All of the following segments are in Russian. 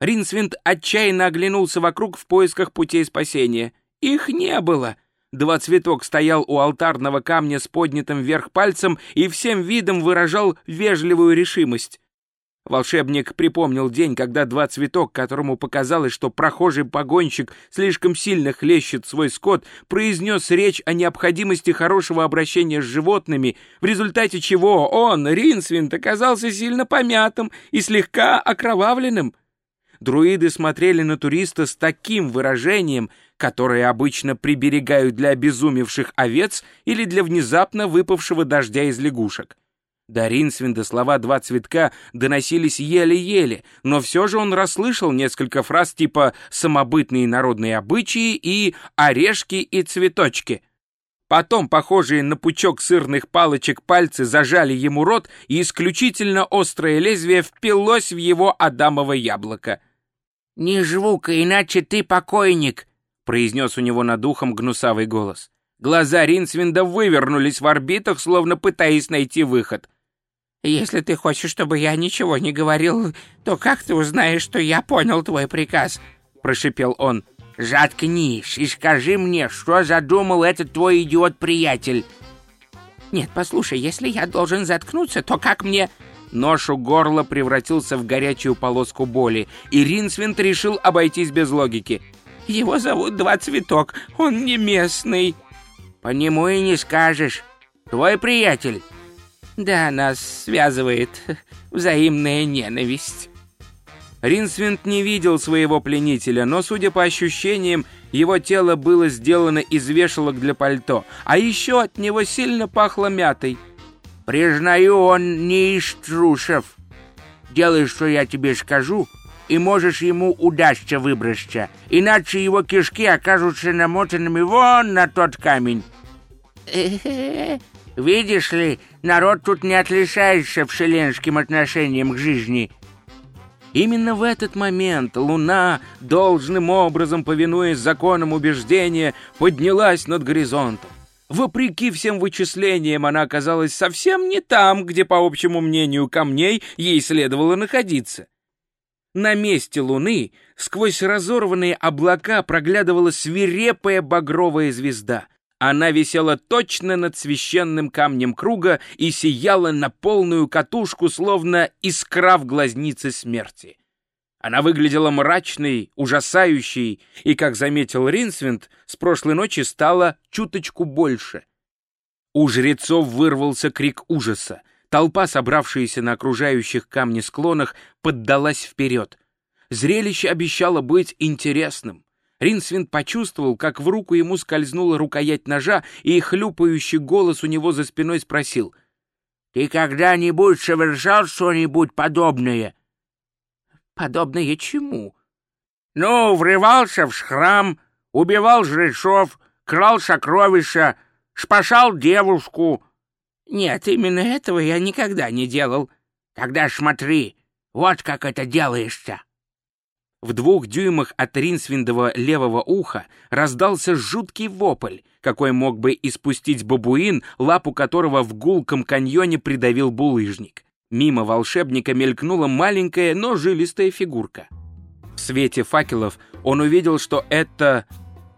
Ринсвинд отчаянно оглянулся вокруг в поисках путей спасения. Их не было. Два цветок стоял у алтарного камня с поднятым вверх пальцем и всем видом выражал вежливую решимость. Волшебник припомнил день, когда два цветок, которому показалось, что прохожий погонщик слишком сильно хлещет свой скот, произнес речь о необходимости хорошего обращения с животными, в результате чего он, Ринсвинд, оказался сильно помятым и слегка окровавленным. Друиды смотрели на туриста с таким выражением, которое обычно приберегают для обезумевших овец или для внезапно выпавшего дождя из лягушек. До Ринсвинда слова «два цветка» доносились еле-еле, но все же он расслышал несколько фраз типа «самобытные народные обычаи» и «орешки и цветочки». Потом, похожие на пучок сырных палочек, пальцы зажали ему рот, и исключительно острое лезвие впилось в его адамово яблоко. «Не жвука, иначе ты покойник», — произнес у него над ухом гнусавый голос. Глаза Ринсвинда вывернулись в орбитах, словно пытаясь найти выход. Если ты хочешь, чтобы я ничего не говорил, то как ты узнаешь, что я понял твой приказ?» — прошипел он. «Заткнись и скажи мне, что задумал этот твой идиот-приятель». «Нет, послушай, если я должен заткнуться, то как мне...» Нож у горла превратился в горячую полоску боли, и Ринсвинд решил обойтись без логики. «Его зовут Два Цветок, он не местный». «По нему и не скажешь. Твой приятель». Да, нас связывает взаимная ненависть. Ринсвинд не видел своего пленителя, но, судя по ощущениям, его тело было сделано из вешалок для пальто, а еще от него сильно пахло мятой. «Признаю, он не из трусов. Делай, что я тебе скажу, и можешь ему удастся выбраться, иначе его кишки окажутся намотанными вон на тот камень». Видишь ли, народ тут не отличается вселенским отношением к жизни. Именно в этот момент Луна, должным образом повинуясь законам убеждения, поднялась над горизонтом. Вопреки всем вычислениям, она оказалась совсем не там, где, по общему мнению камней, ей следовало находиться. На месте Луны сквозь разорванные облака проглядывала свирепая багровая звезда — она висела точно над священным камнем круга и сияла на полную катушку, словно искра в глазнице смерти. Она выглядела мрачной, ужасающей, и, как заметил Ринсвинд, с прошлой ночи стало чуточку больше. У жрецов вырвался крик ужаса. Толпа, собравшаяся на окружающих камни склонах, поддалась вперед. Зрелище обещало быть интересным. Ринсвинд почувствовал, как в руку ему скользнула рукоять ножа, и хлюпающий голос у него за спиной спросил. «Ты когда-нибудь совершал что-нибудь подобное?» «Подобное чему?» «Ну, врывался в храм, убивал жрецов, крал сокровища, спасал девушку». «Нет, именно этого я никогда не делал. Тогда смотри, вот как это делаешь-то». В двух дюймах от Ринсвиндова левого уха раздался жуткий вопль, какой мог бы испустить бабуин, лапу которого в гулком каньоне придавил булыжник. Мимо волшебника мелькнула маленькая, но жилистая фигурка. В свете факелов он увидел, что это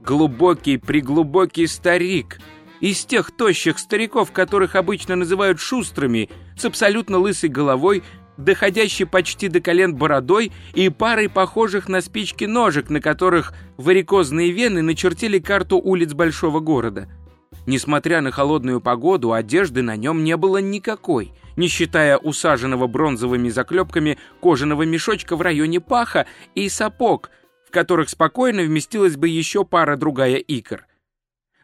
глубокий-приглубокий старик из тех тощих стариков, которых обычно называют шустрыми, с абсолютно лысой головой, доходящей почти до колен бородой и парой похожих на спички ножек, на которых варикозные вены начертили карту улиц большого города. Несмотря на холодную погоду, одежды на нем не было никакой, не считая усаженного бронзовыми заклепками кожаного мешочка в районе паха и сапог, в которых спокойно вместилась бы еще пара-другая икр.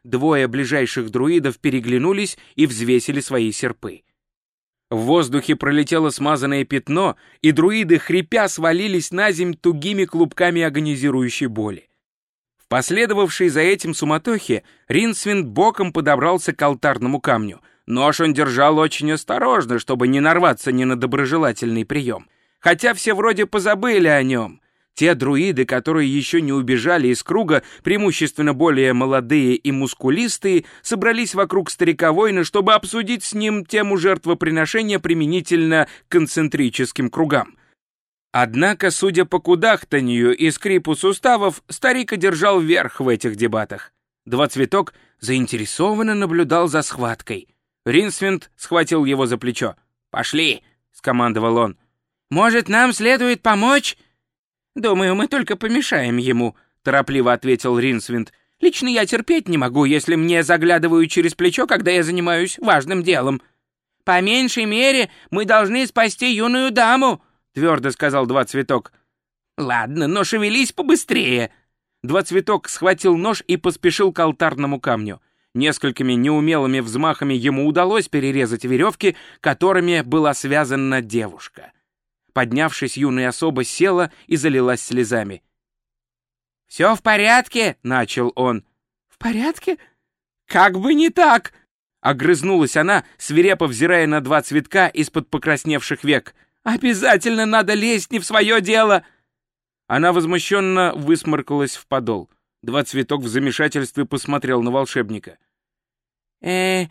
Двое ближайших друидов переглянулись и взвесили свои серпы. В воздухе пролетело смазанное пятно, и друиды, хрипя, свалились на земь тугими клубками агонизирующей боли. В последовавшей за этим суматохе Ринсвинд боком подобрался к алтарному камню. Нож он держал очень осторожно, чтобы не нарваться ни на доброжелательный прием. Хотя все вроде позабыли о нем. Те друиды, которые еще не убежали из круга, преимущественно более молодые и мускулистые, собрались вокруг старика-воина, чтобы обсудить с ним тему жертвоприношения применительно к концентрическим кругам. Однако, судя по кудахтанью и скрипу суставов, старик одержал верх в этих дебатах. Два цветок заинтересованно наблюдал за схваткой. Ринсвинд схватил его за плечо. «Пошли!» — скомандовал он. «Может, нам следует помочь?» «Думаю, мы только помешаем ему», — торопливо ответил Ринсвинд. «Лично я терпеть не могу, если мне заглядывают через плечо, когда я занимаюсь важным делом. По меньшей мере мы должны спасти юную даму», — твердо сказал Два Цветок. «Ладно, но шевелись побыстрее». Два Цветок схватил нож и поспешил к алтарному камню. Несколькими неумелыми взмахами ему удалось перерезать веревки, которыми была связана девушка. Поднявшись, юная особа села и залилась слезами. «Все в порядке?» — начал он. «В порядке? Как бы не так!» Огрызнулась она, свирепо взирая на два цветка из-под покрасневших век. «Обязательно надо лезть не в свое дело!» Она возмущенно высморкалась в подол. Два цветок в замешательстве посмотрел на волшебника. «Э,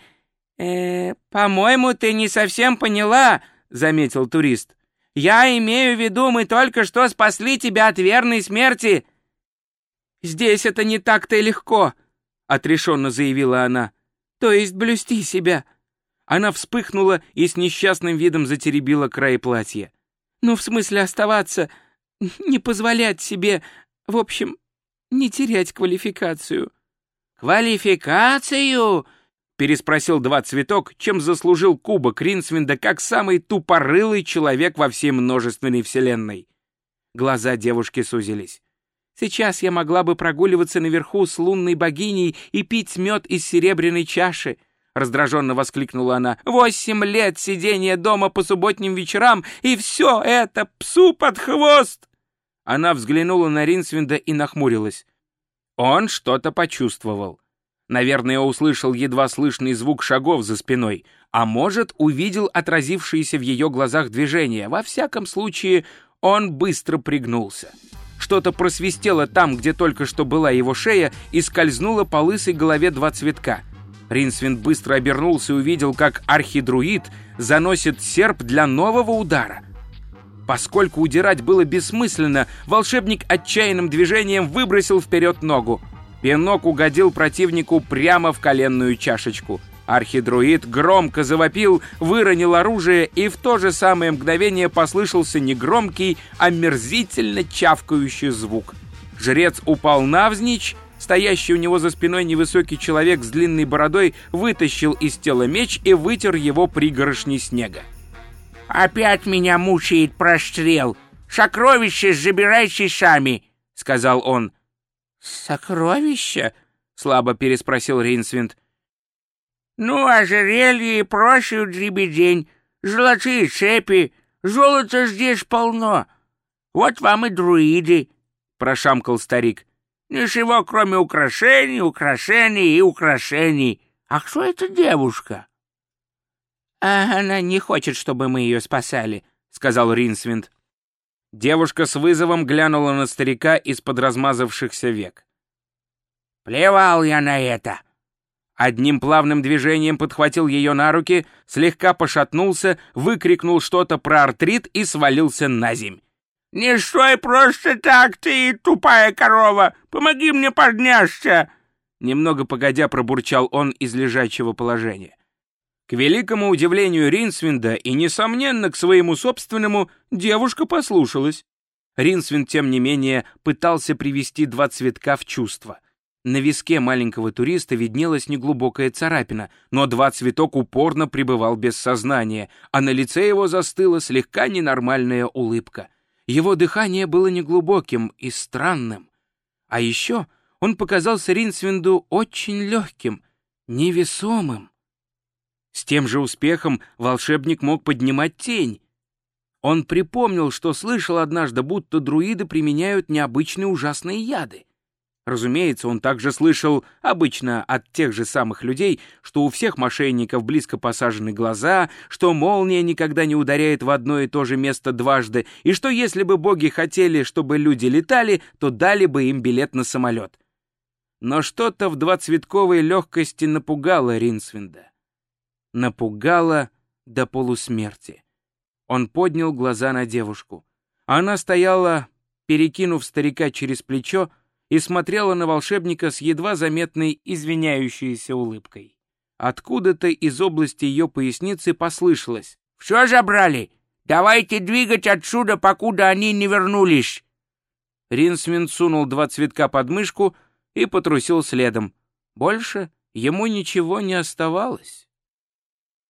э, по-моему, ты не совсем поняла», — заметил турист. «Я имею в виду, мы только что спасли тебя от верной смерти». «Здесь это не так-то легко», — отрешенно заявила она. «То есть блюсти себя». Она вспыхнула и с несчастным видом затеребила край платья. «Ну, в смысле оставаться, не позволять себе, в общем, не терять квалификацию». «Квалификацию?» переспросил два цветок, чем заслужил кубок Ринсвинда как самый тупорылый человек во всей множественной вселенной. Глаза девушки сузились. «Сейчас я могла бы прогуливаться наверху с лунной богиней и пить мед из серебряной чаши», — раздраженно воскликнула она. «Восемь лет сидения дома по субботним вечерам, и все это псу под хвост!» Она взглянула на Ринсвинда и нахмурилась. Он что-то почувствовал. Наверное, услышал едва слышный звук шагов за спиной, а может, увидел отразившиеся в ее глазах движения. Во всяком случае, он быстро пригнулся. Что-то просвистело там, где только что была его шея, и скользнуло по лысой голове два цветка. Ринсвин быстро обернулся и увидел, как архидруид заносит серп для нового удара. Поскольку удирать было бессмысленно, волшебник отчаянным движением выбросил вперед ногу. Пинок угодил противнику прямо в коленную чашечку. Архидруид громко завопил, выронил оружие, и в то же самое мгновение послышался не громкий, а мерзительно чавкающий звук. Жрец упал навзничь, стоящий у него за спиной невысокий человек с длинной бородой вытащил из тела меч и вытер его пригорошней снега. «Опять меня мучает прострел! Сокровище забирайте сами!» — сказал он. «Сокровища?» — слабо переспросил Ринсвинд. «Ну, ожерелье и прочую дребедень, золотые цепи, золота здесь полно. Вот вам и друиды», — прошамкал старик. «Ничего, кроме украшений, украшений и украшений. А кто эта девушка?» «А она не хочет, чтобы мы ее спасали», — сказал Ринсвинд. Девушка с вызовом глянула на старика из-под размазавшихся век. «Плевал я на это!» Одним плавным движением подхватил ее на руки, слегка пошатнулся, выкрикнул что-то про артрит и свалился на земь. «Не стой просто так, ты тупая корова! Помоги мне подняться!» Немного погодя пробурчал он из лежачего положения. К великому удивлению Ринсвинда и, несомненно, к своему собственному, девушка послушалась. Ринсвинд, тем не менее, пытался привести два цветка в чувство. На виске маленького туриста виднелась неглубокая царапина, но два цветок упорно пребывал без сознания, а на лице его застыла слегка ненормальная улыбка. Его дыхание было неглубоким и странным. А еще он показался Ринсвинду очень легким, невесомым. С тем же успехом волшебник мог поднимать тень. Он припомнил, что слышал однажды, будто друиды применяют необычные ужасные яды. Разумеется, он также слышал, обычно от тех же самых людей, что у всех мошенников близко посажены глаза, что молния никогда не ударяет в одно и то же место дважды, и что если бы боги хотели, чтобы люди летали, то дали бы им билет на самолет. Но что-то в двоцветковой легкости напугало Ринсвинда напугала до полусмерти. Он поднял глаза на девушку. Она стояла, перекинув старика через плечо, и смотрела на волшебника с едва заметной извиняющейся улыбкой. Откуда-то из области ее поясницы послышалось. «Все забрали? Давайте двигать отсюда, покуда они не вернулись!» Ринсвин сунул два цветка под мышку и потрусил следом. Больше ему ничего не оставалось.